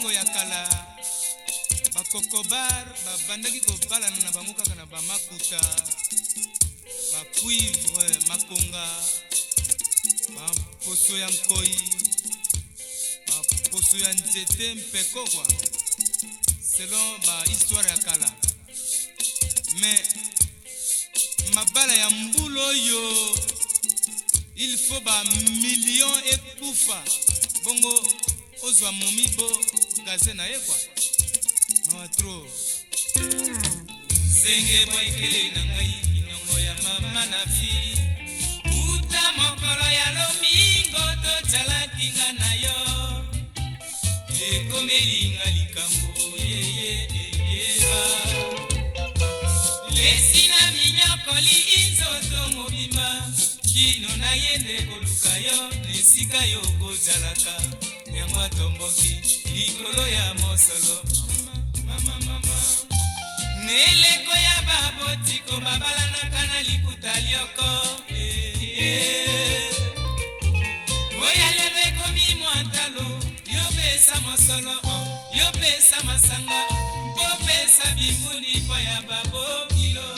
bongo ya kala bakokobar babandaki kobalana na bango kaka na bamakuta bacuivre makonga bamposo ya nkoi bamposo ya nzete mpeko kwa selon bahistware ya kala me mabala ya mbula oyo il faut bamillion ekufa bongo ozwa momibo magasin na ye kwa mawatro hmm. zenge bwaekele na ngai minongo ya mama na fi uta mokolo ya lomingo tozalaki nga na yo ekomelinga likambo yeye eyeba lesi na minyokoli inzoto mobimba kino nayende koluka yo na esika yo kozalaka yango atomboki likolo ya mosolo mama mama neleko ya babotiko babalanaka na liputa lioko eh, eh. oyo alebe ekomi mwantalo yopesa mosolo yopesa masanga popesa bimuni mpo ya babokilo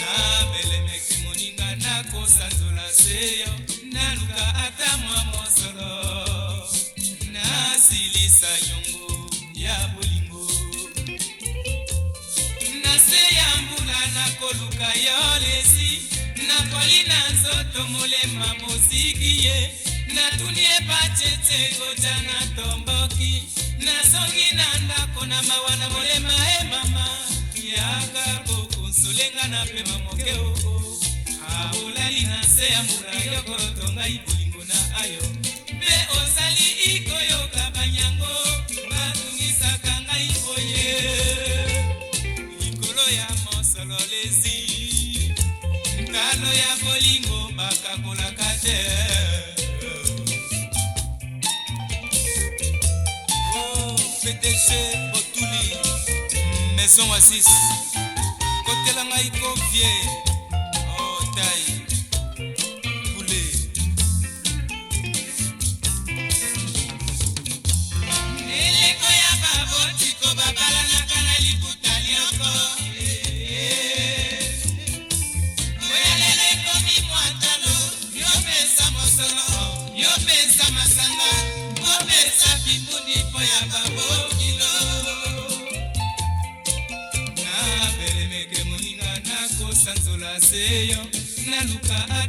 nabelemeki moninga nakosanzola seyo naluka ata mwa mosolo nasilisa yongo ya bolingo na se ya mbula nakoluka yo lesi nakoli na nzoto molema mosiki ye natuni ebacece koja na tomboki nazongi na ndako na mawa na molema e mama yaka bokonsolenga na pema moke oo nzambe ya mura yokolo tongai bolingo na ayo mpe ozali ikoyoka banyango batungisaka ngai boye likolo ya mosolo lezi ngalo ya bolingo bakakolaka te oh, pdg otuli maison wasis kotela ngai kovie otai oh, ka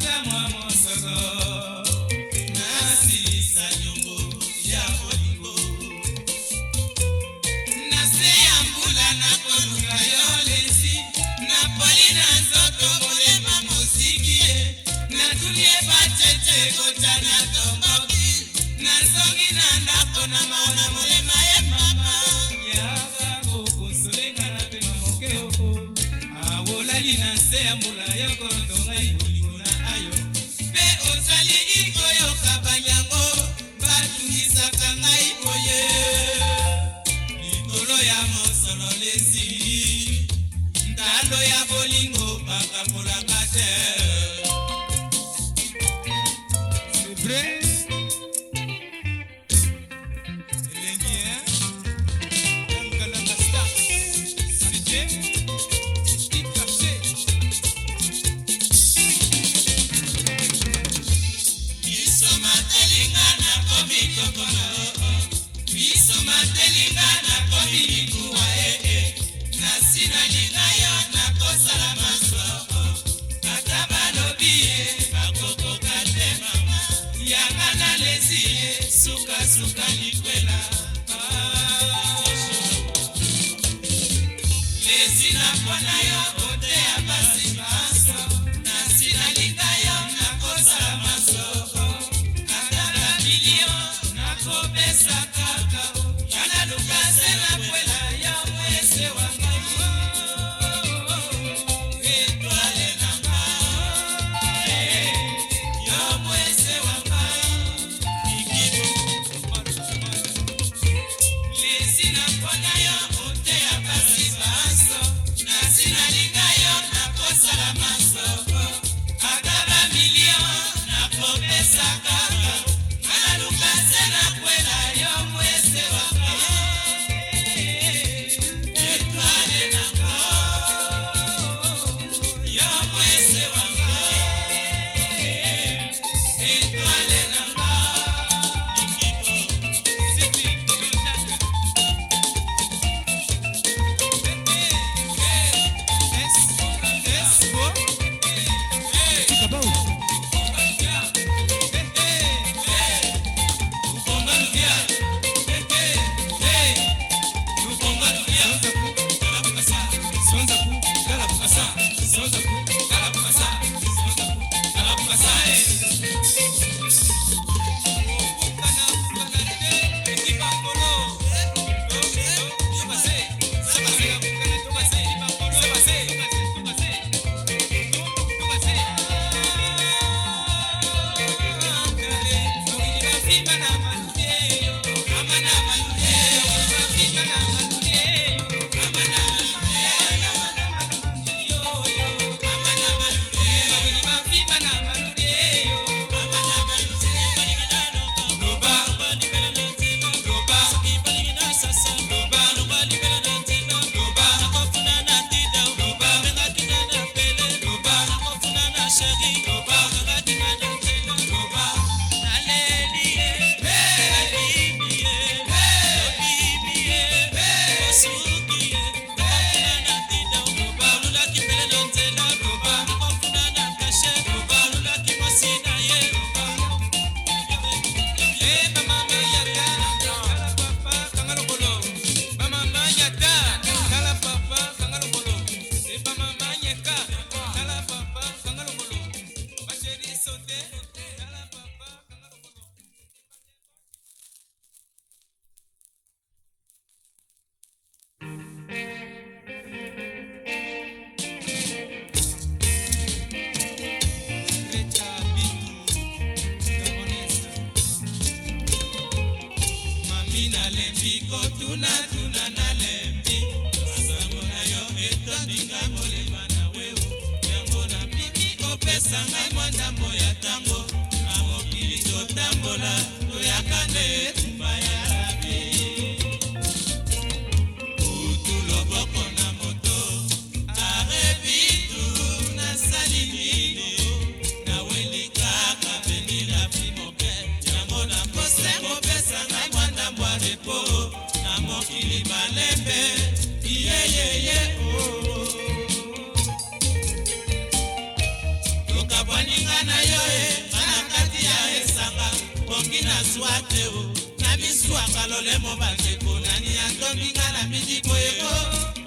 mobanzeko nani andondinga na mijiko yeko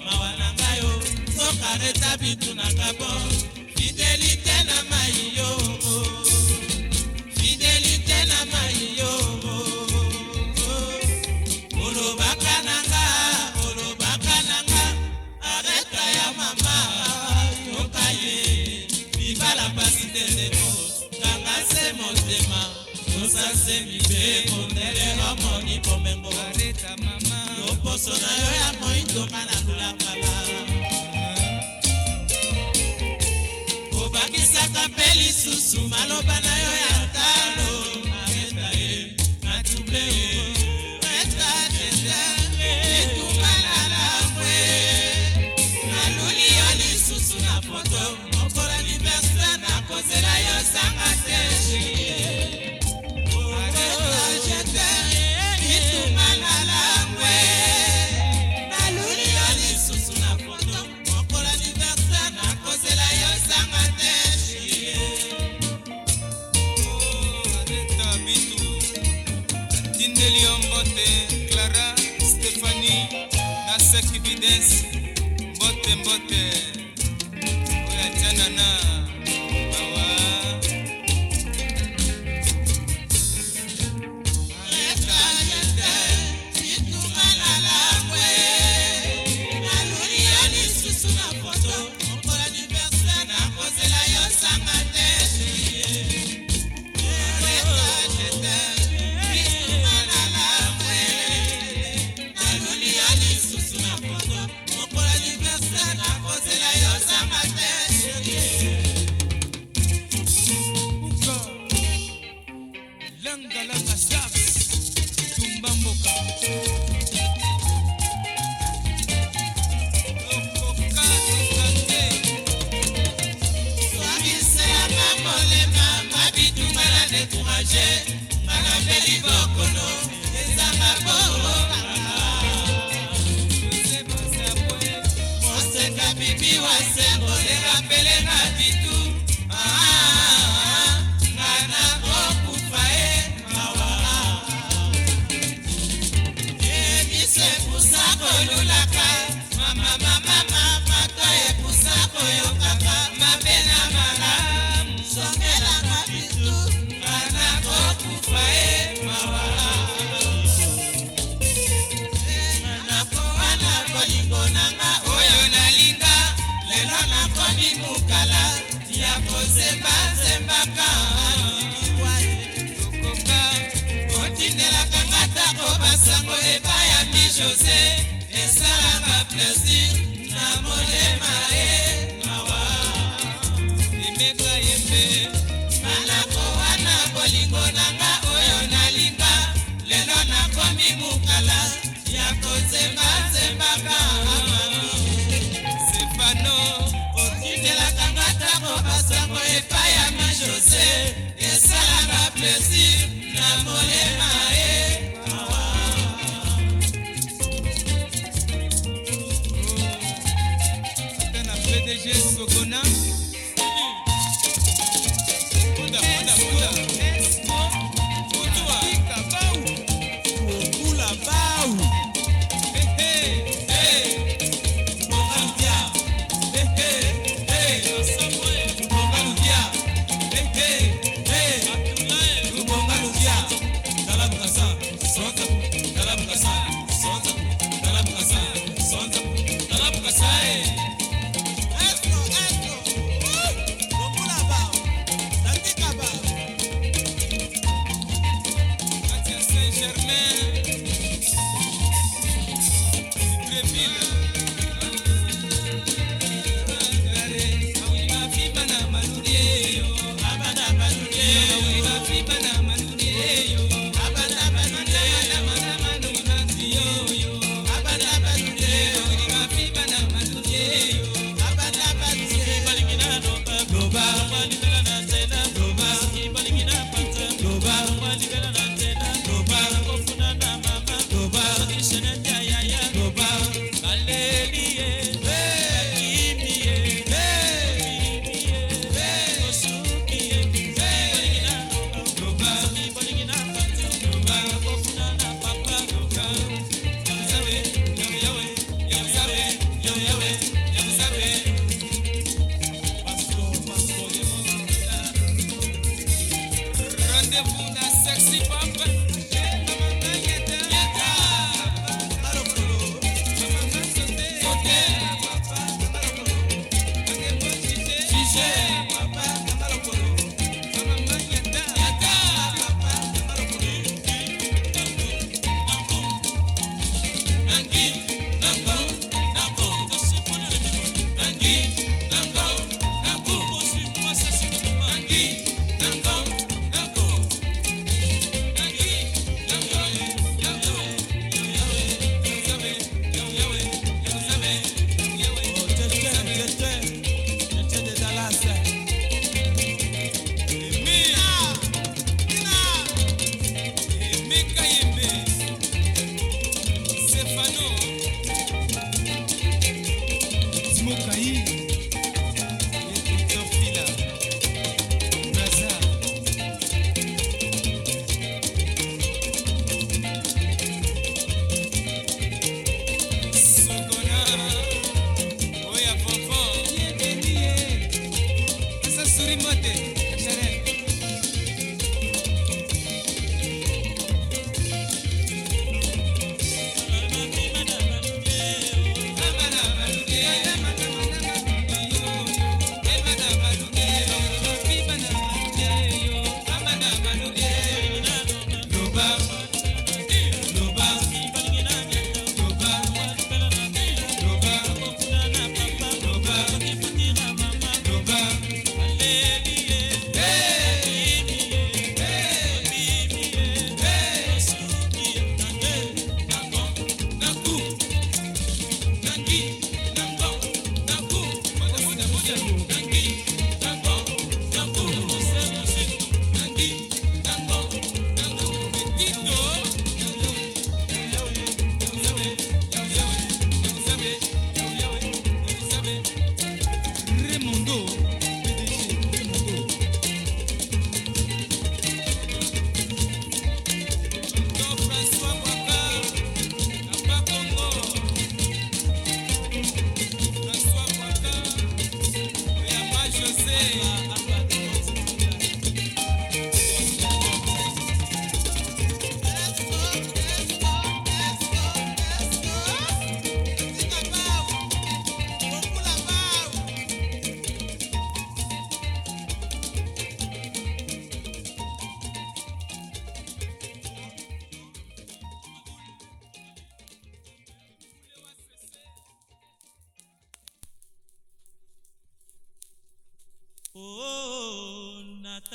mawa na ngai o sokareta bitunaka bo fidelite na mai yo fidelite na mai yo olobaka na nga olobaka na nga areta ya mama yoka ye libala pasi teleko kanga se motema tosase mibeko ndelelo moni bomengo liboso na yo ya moindoma nalulakala obakisaka mpe lisusu maloba na yo ya José, esala va place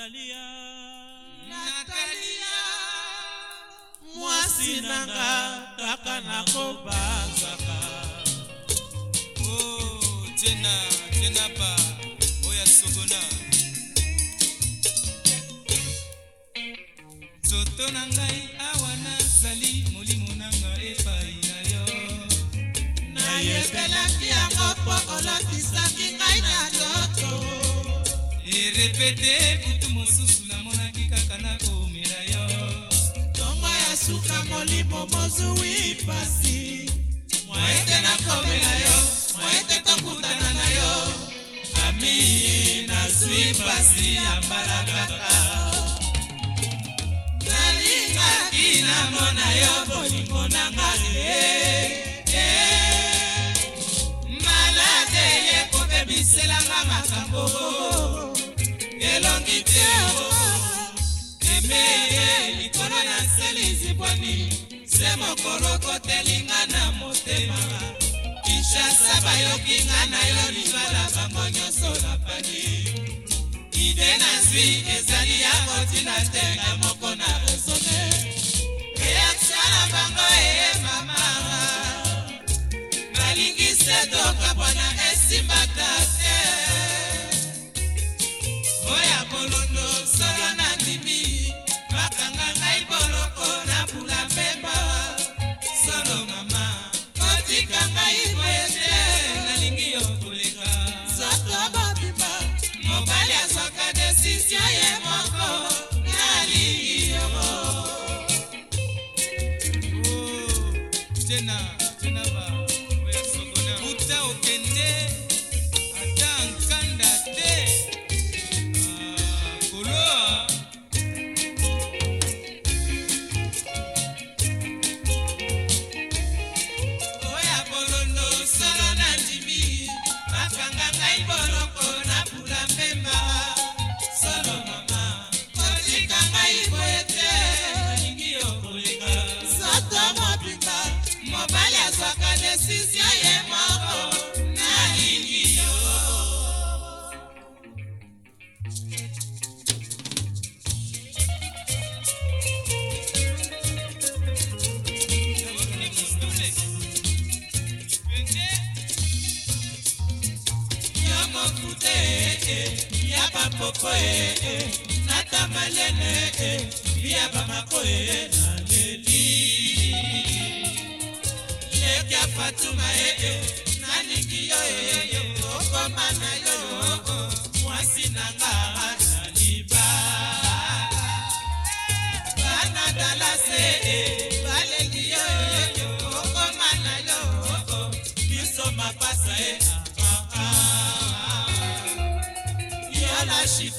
natalia natalia mwasi nanga kaka nakobanzaka o oh, tiena tiena pa oya sogona nzoto na ngai awa nazali molimo nanga epai na yo nayebelaki yango mpo olakisaki nga erepete butu mosusu namonaki kaka na komela yo ntongo ya suka molimo mozwi pasi moete nakomela yo moete tokutana na yo ami nazwi pasi ya mbala kaka nalingaki namona yo bolingo nanga eh, malade ye kopebiselanga makambo elongi te emeye likolo na selisi pwani se mokolo kotelinga na motema kinshasa bayokinga na yo libala bango nyonso napani ide na zwi ezali ya kotina tenga moko na resone reaktio na bango eye mamara balingi sedoka mpona esimbata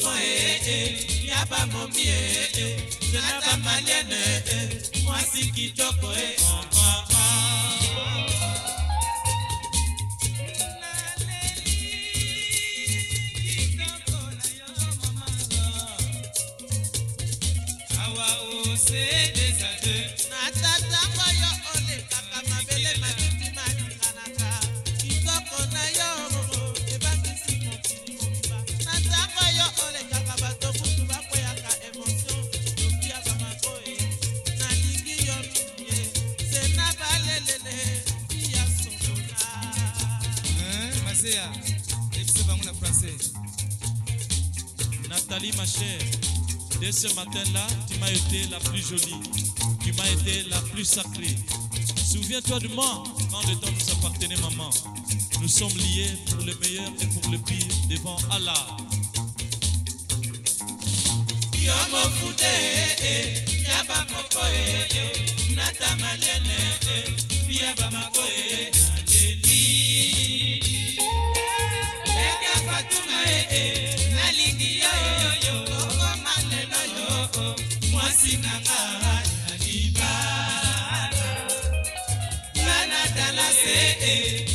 moko ee yaba momi ee jonathan maliene mwasi kitoko e ma chère, dès ce matin-là, tu m'as été la plus jolie, tu m'as été la plus sacrée. Souviens-toi du moi quand le temps nous appartenait, maman. Nous sommes liés pour le meilleur et pour le pire devant Allah.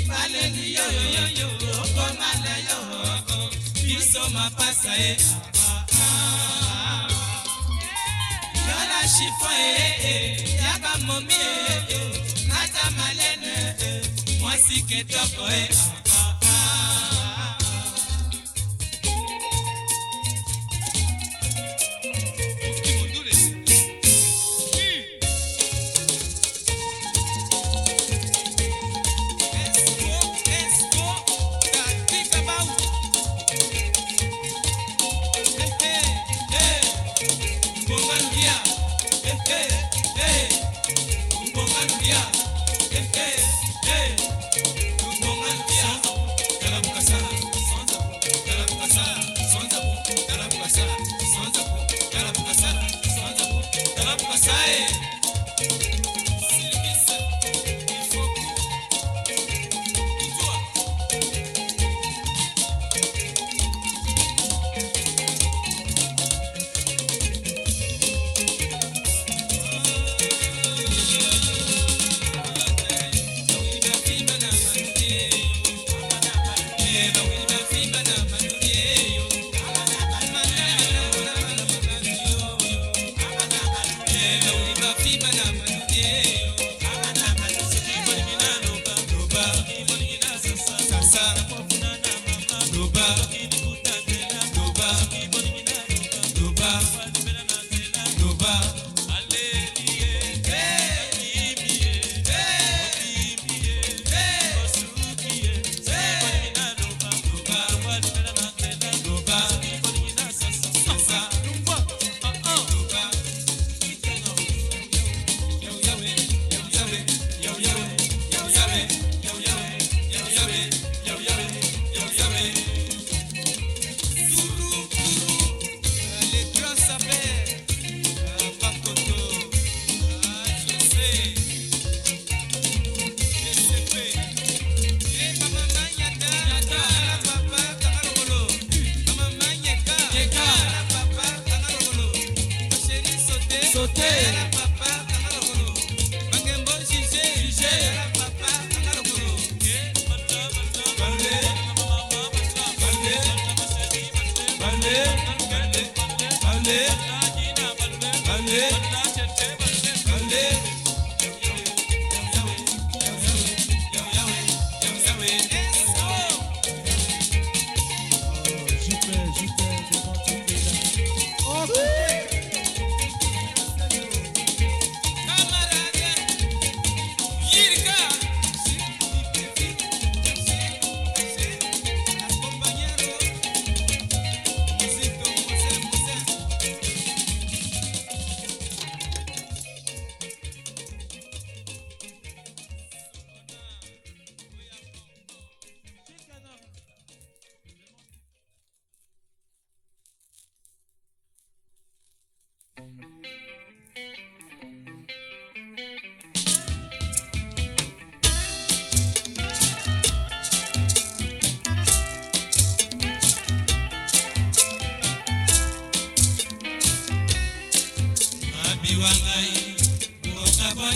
maleni yoyoyoyo oko maleyo oko biso mapasa ye apa ah, ah. yola shifo ye e, e, ya bamomi ye e, nata malene mwasi ketoko ye apa ah,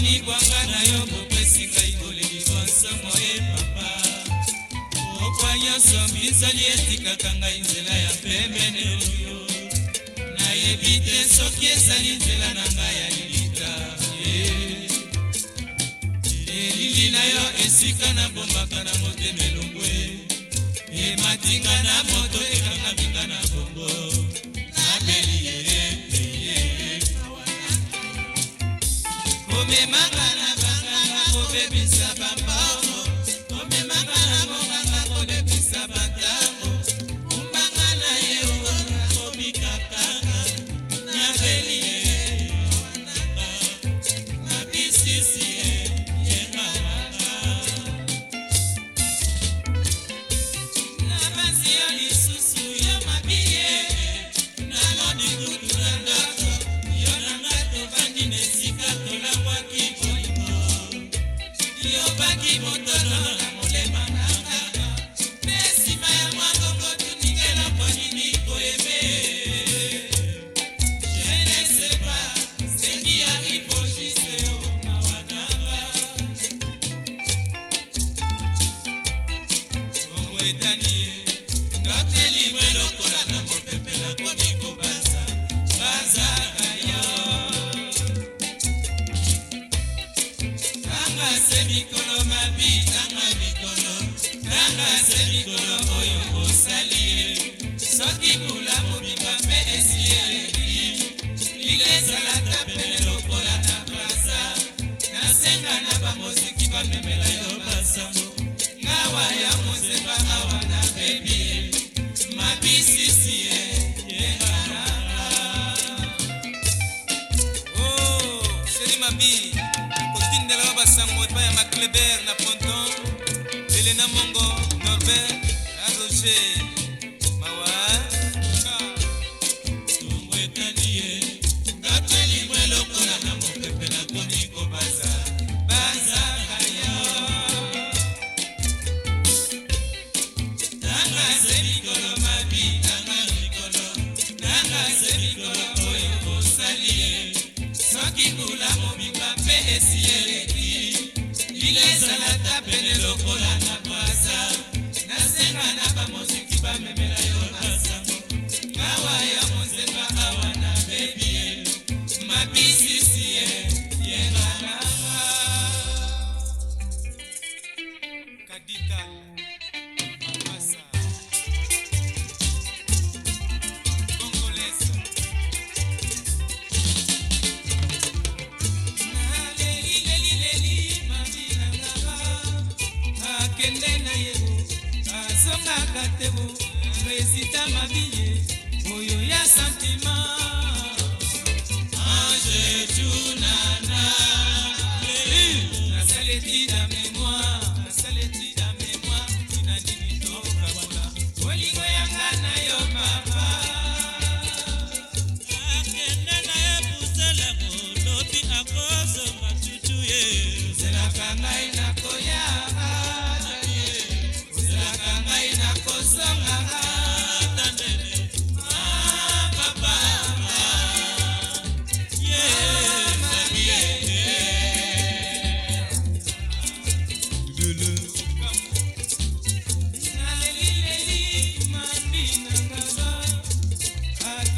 bolemi bwanga na yo bopesi ngai bolemi bonsomo e papa pokwa nyonso mizali etikaka ngai nzela ya pembene oyo nayebi te soki ezali nzela na ngai ya lilita eh. elili na yo esika na bombaka na motema elongwe ematinga na moto ekanga binga na bongo man.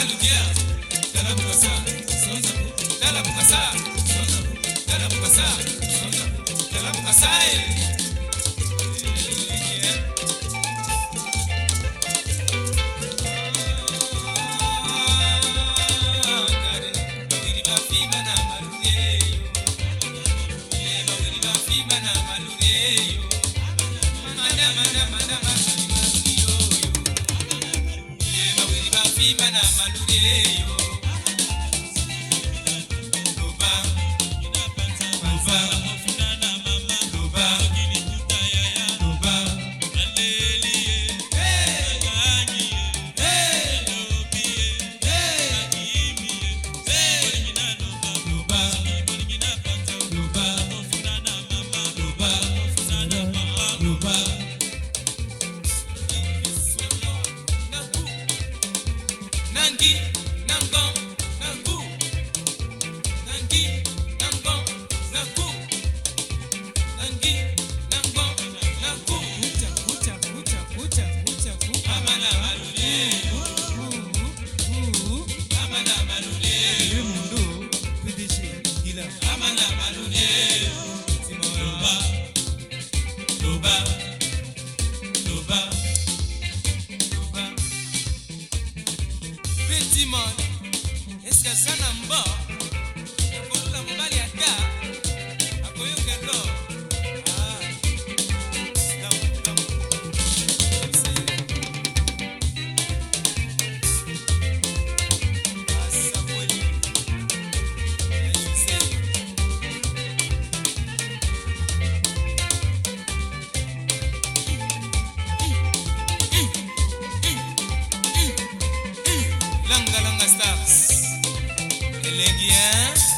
malugia dala bukasa sonza dala bukasa yeah. Yeah.